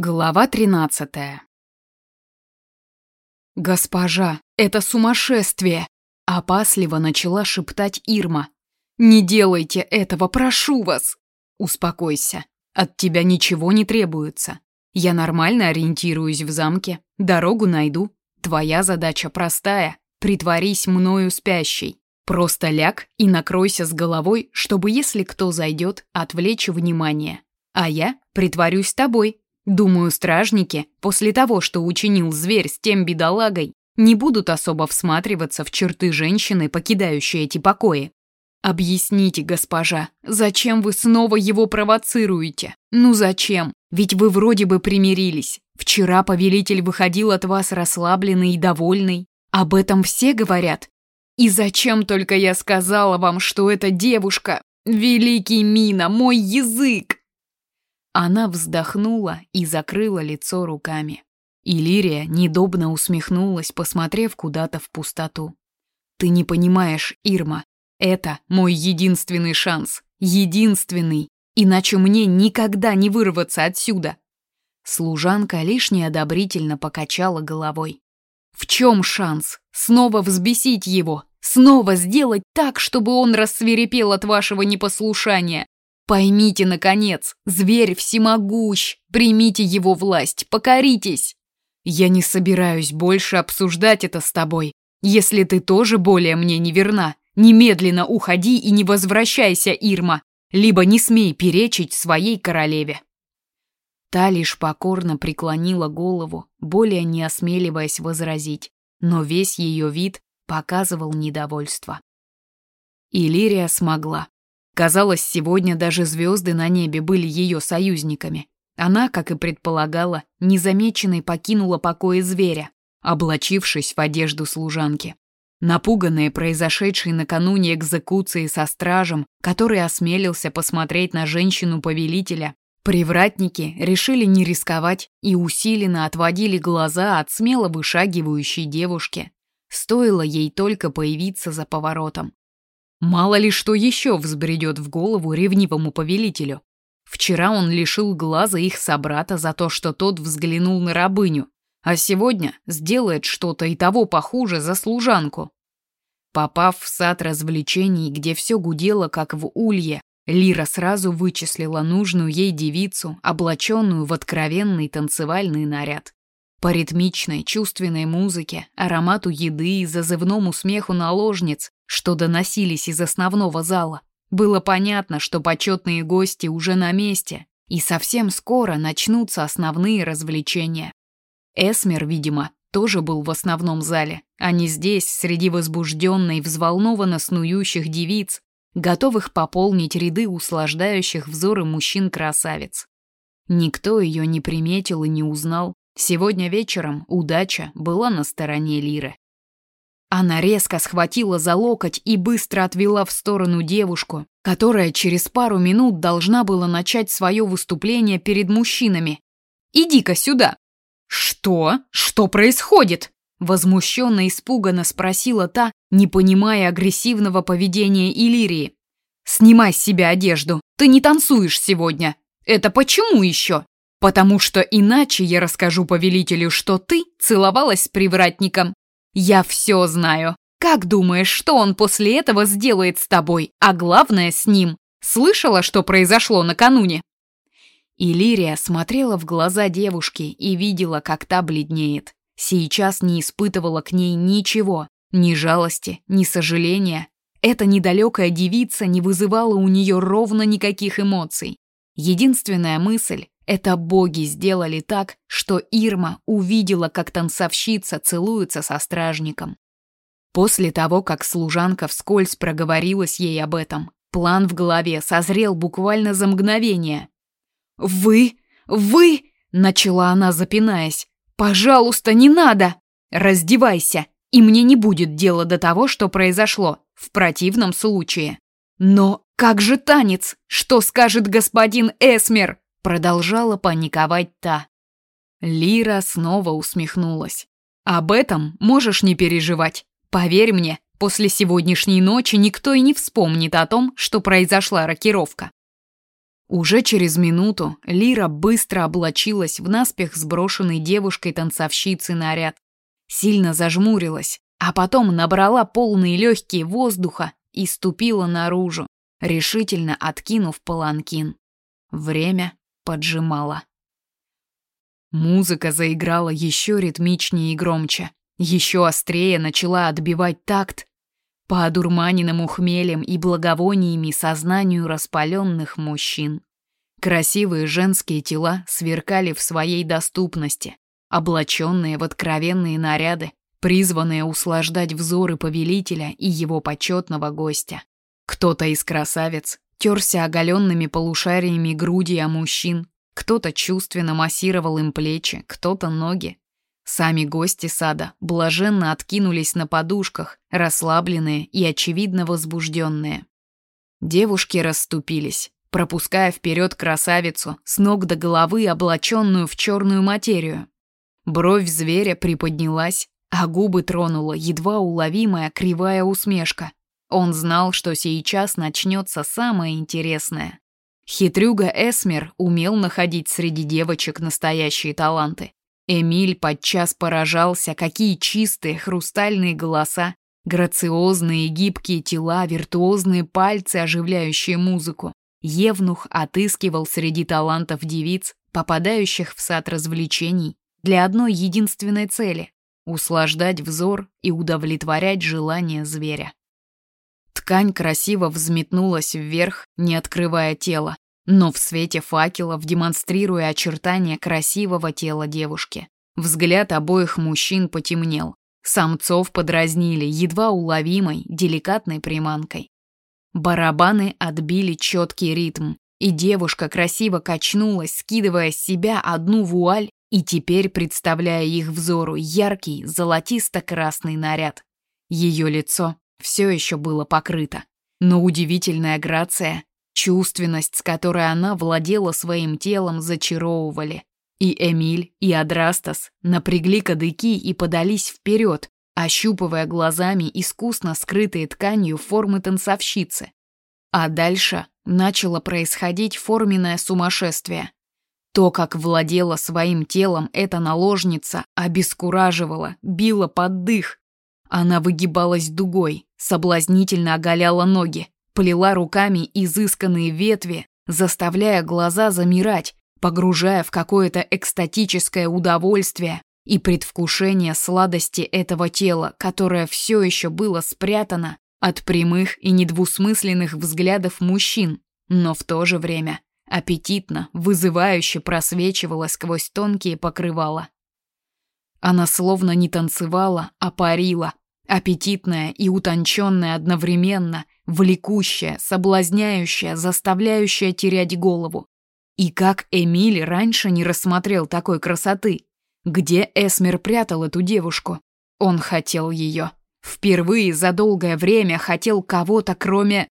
Глава тринадцатая. «Госпожа, это сумасшествие!» — опасливо начала шептать Ирма. «Не делайте этого, прошу вас!» «Успокойся, от тебя ничего не требуется. Я нормально ориентируюсь в замке, дорогу найду. Твоя задача простая — притворись мною спящей. Просто ляг и накройся с головой, чтобы, если кто зайдет, отвлечь внимание. А я притворюсь тобой, Думаю, стражники, после того, что учинил зверь с тем бедолагой, не будут особо всматриваться в черты женщины, покидающей эти покои. Объясните, госпожа, зачем вы снова его провоцируете? Ну зачем? Ведь вы вроде бы примирились. Вчера повелитель выходил от вас расслабленный и довольный. Об этом все говорят. И зачем только я сказала вам, что эта девушка... Великий Мина, мой язык! Она вздохнула и закрыла лицо руками. Илирия недобно усмехнулась, посмотрев куда-то в пустоту. «Ты не понимаешь, Ирма, это мой единственный шанс. Единственный. Иначе мне никогда не вырваться отсюда». Служанка лишь неодобрительно покачала головой. «В чем шанс? Снова взбесить его? Снова сделать так, чтобы он рассверепел от вашего непослушания? Поймите, наконец, зверь всемогущ, примите его власть, покоритесь. Я не собираюсь больше обсуждать это с тобой. Если ты тоже более мне не верна, немедленно уходи и не возвращайся, Ирма, либо не смей перечить своей королеве. Та лишь покорно преклонила голову, более не осмеливаясь возразить, но весь ее вид показывал недовольство. Илирия смогла. Казалось, сегодня даже звезды на небе были ее союзниками. Она, как и предполагала, незамеченной покинула покои зверя, облачившись в одежду служанки. Напуганные произошедшей накануне экзекуции со стражем, который осмелился посмотреть на женщину-повелителя, привратники решили не рисковать и усиленно отводили глаза от смело вышагивающей девушки. Стоило ей только появиться за поворотом. Мало ли что еще взбредет в голову ревнивому повелителю. Вчера он лишил глаза их собрата за то, что тот взглянул на рабыню, а сегодня сделает что-то и того похуже за служанку. Попав в сад развлечений, где все гудело, как в улье, Лира сразу вычислила нужную ей девицу, облаченную в откровенный танцевальный наряд. По ритмичной, чувственной музыке, аромату еды и зазывному смеху наложниц, что доносились из основного зала, было понятно, что почетные гости уже на месте, и совсем скоро начнутся основные развлечения. Эсмер, видимо, тоже был в основном зале, а не здесь, среди возбужденной, взволнованно снующих девиц, готовых пополнить ряды услаждающих взоры мужчин-красавиц. Никто ее не приметил и не узнал, Сегодня вечером удача была на стороне Лиры. Она резко схватила за локоть и быстро отвела в сторону девушку, которая через пару минут должна была начать свое выступление перед мужчинами. «Иди-ка сюда!» «Что? Что происходит?» Возмущенно и испуганно спросила та, не понимая агрессивного поведения Илирии. «Снимай с себя одежду, ты не танцуешь сегодня. Это почему еще?» Потому что иначе я расскажу повелителю, что ты целовалась с привратником. Я все знаю. Как думаешь, что он после этого сделает с тобой, а главное с ним? Слышала, что произошло накануне?» Илирия смотрела в глаза девушки и видела, как та бледнеет. Сейчас не испытывала к ней ничего, ни жалости, ни сожаления. Эта недалекая девица не вызывала у нее ровно никаких эмоций. Единственная мысль это боги сделали так, что Ирма увидела, как танцовщица целуется со стражником. После того, как служанка вскользь проговорилась ей об этом, план в голове созрел буквально за мгновение. «Вы? Вы?» — начала она, запинаясь. «Пожалуйста, не надо! Раздевайся, и мне не будет дела до того, что произошло, в противном случае. Но как же танец? Что скажет господин Эсмер?» Продолжала паниковать та. Лира снова усмехнулась. «Об этом можешь не переживать. Поверь мне, после сегодняшней ночи никто и не вспомнит о том, что произошла рокировка». Уже через минуту Лира быстро облачилась в наспех сброшенный девушкой-танцовщицы наряд. Сильно зажмурилась, а потом набрала полные легкие воздуха и ступила наружу, решительно откинув паланкин. Время поджимало. Музыка заиграла еще ритмичнее и громче, еще острее начала отбивать такт, по одурманенному хмелем и благовониями сознанию распаленных мужчин. Красивые женские тела сверкали в своей доступности, облаченные в откровенные наряды, призванные услаждать взоры повелителя и его почетного гостя. Кто-то из красавиц терся оголенными полушариями груди о мужчин, кто-то чувственно массировал им плечи, кто-то ноги, Сами гости сада блаженно откинулись на подушках, расслабленные и очевидно возбужденные. Девушки расступились, пропуская вперед красавицу, с ног до головы облаченную в черную материю. Бровь зверя приподнялась, а губы тронула едва уловимая кривая усмешка. Он знал, что сейчас начнется самое интересное. Хитрюга Эсмер умел находить среди девочек настоящие таланты. Эмиль подчас поражался, какие чистые хрустальные голоса, грациозные гибкие тела, виртуозные пальцы, оживляющие музыку. Евнух отыскивал среди талантов девиц, попадающих в сад развлечений, для одной единственной цели — услаждать взор и удовлетворять желания зверя. Ткань красиво взметнулась вверх, не открывая тело, но в свете факелов демонстрируя очертания красивого тела девушки. Взгляд обоих мужчин потемнел. Самцов подразнили едва уловимой, деликатной приманкой. Барабаны отбили четкий ритм, и девушка красиво качнулась, скидывая с себя одну вуаль и теперь представляя их взору яркий золотисто-красный наряд. Ее лицо все еще было покрыто, но удивительная грация Чувственность, с которой она владела своим телом, зачаровывали. И Эмиль, и Адрастас напрягли кадыки и подались вперед, ощупывая глазами искусно скрытые тканью формы танцовщицы. А дальше начало происходить форменное сумасшествие. То, как владела своим телом эта наложница, обескураживала, била под дых. Она выгибалась дугой, соблазнительно оголяла ноги, плела руками изысканные ветви, заставляя глаза замирать, погружая в какое-то экстатическое удовольствие и предвкушение сладости этого тела, которое все еще было спрятано от прямых и недвусмысленных взглядов мужчин, но в то же время аппетитно, вызывающе просвечивала сквозь тонкие покрывала. Она словно не танцевала, а парила, аппетитная и утонченная одновременно, влекущая, соблазняющая, заставляющая терять голову. И как Эмиль раньше не рассмотрел такой красоты? Где Эсмер прятал эту девушку? Он хотел ее. Впервые за долгое время хотел кого-то, кроме...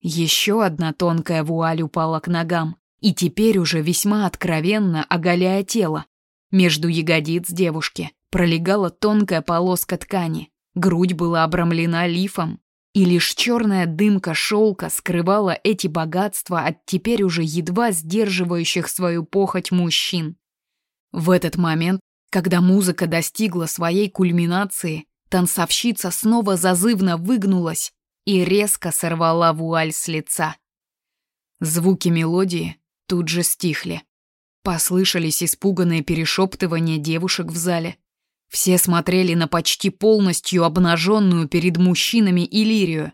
Еще одна тонкая вуаль упала к ногам, и теперь уже весьма откровенно оголяя тело. Между ягодиц девушки пролегала тонкая полоска ткани, грудь была обрамлена лифом, и лишь черная дымка шелка скрывала эти богатства от теперь уже едва сдерживающих свою похоть мужчин. В этот момент, когда музыка достигла своей кульминации, танцовщица снова зазывно выгнулась и резко сорвала вуаль с лица. Звуки мелодии тут же стихли. Послышались испуганные перешептывания девушек в зале. Все смотрели на почти полностью обнаженную перед мужчинами Иллирию,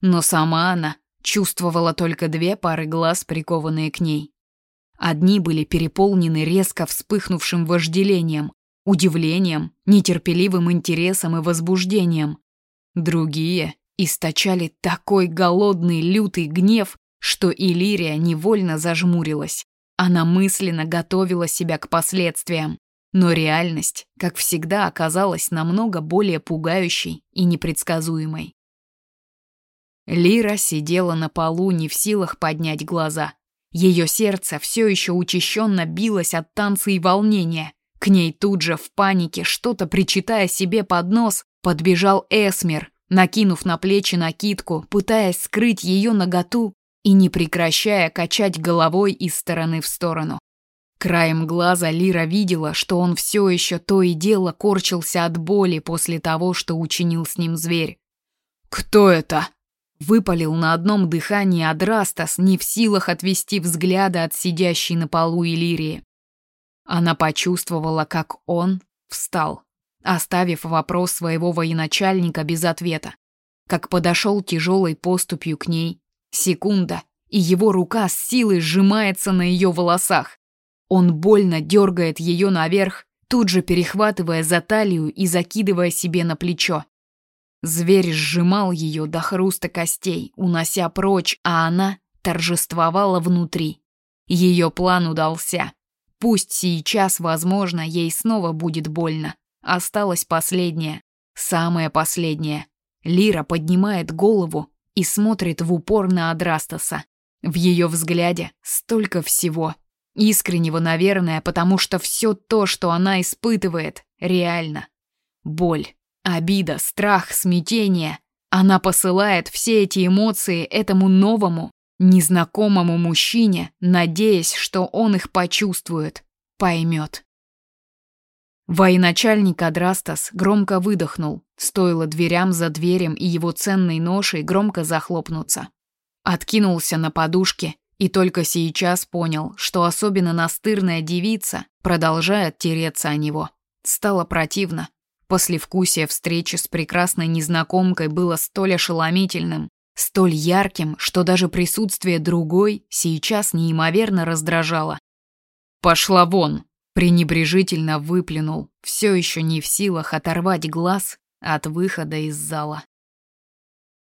но сама она чувствовала только две пары глаз, прикованные к ней. Одни были переполнены резко вспыхнувшим вожделением, удивлением, нетерпеливым интересом и возбуждением. Другие источали такой голодный, лютый гнев, что Иллирия невольно зажмурилась. Она мысленно готовила себя к последствиям. Но реальность, как всегда, оказалась намного более пугающей и непредсказуемой. Лира сидела на полу, не в силах поднять глаза. Ее сердце все еще учащенно билось от танца и волнения. К ней тут же в панике, что-то причитая себе под нос, подбежал Эсмер, накинув на плечи накидку, пытаясь скрыть ее наготу, и не прекращая качать головой из стороны в сторону. Краем глаза Лира видела, что он все еще то и дело корчился от боли после того, что учинил с ним зверь. «Кто это?» Выпалил на одном дыхании Адрастас, не в силах отвести взгляда от сидящей на полу Иллирии. Она почувствовала, как он встал, оставив вопрос своего военачальника без ответа. Как подошел тяжелой поступью к ней. Секунда, и его рука с силой сжимается на ее волосах. Он больно дергает ее наверх, тут же перехватывая за талию и закидывая себе на плечо. Зверь сжимал ее до хруста костей, унося прочь, а она торжествовала внутри. Ее план удался. Пусть сейчас, возможно, ей снова будет больно. Осталось последнее, самое последнее. Лира поднимает голову и смотрит в упор на Адрастаса. В ее взгляде столько всего, Искреннего, наверное, потому что все то, что она испытывает, реально. Боль, обида, страх, смятение. Она посылает все эти эмоции этому новому, незнакомому мужчине, надеясь, что он их почувствует, поймет. Военачальник Адрастас громко выдохнул, стоило дверям за дверем и его ценной ношей громко захлопнуться. Откинулся на подушке и только сейчас понял, что особенно настырная девица продолжает тереться о него. Стало противно. Послевкусие встречи с прекрасной незнакомкой было столь ошеломительным, столь ярким, что даже присутствие другой сейчас неимоверно раздражало. «Пошла вон!» – пренебрежительно выплюнул, все еще не в силах оторвать глаз от выхода из зала.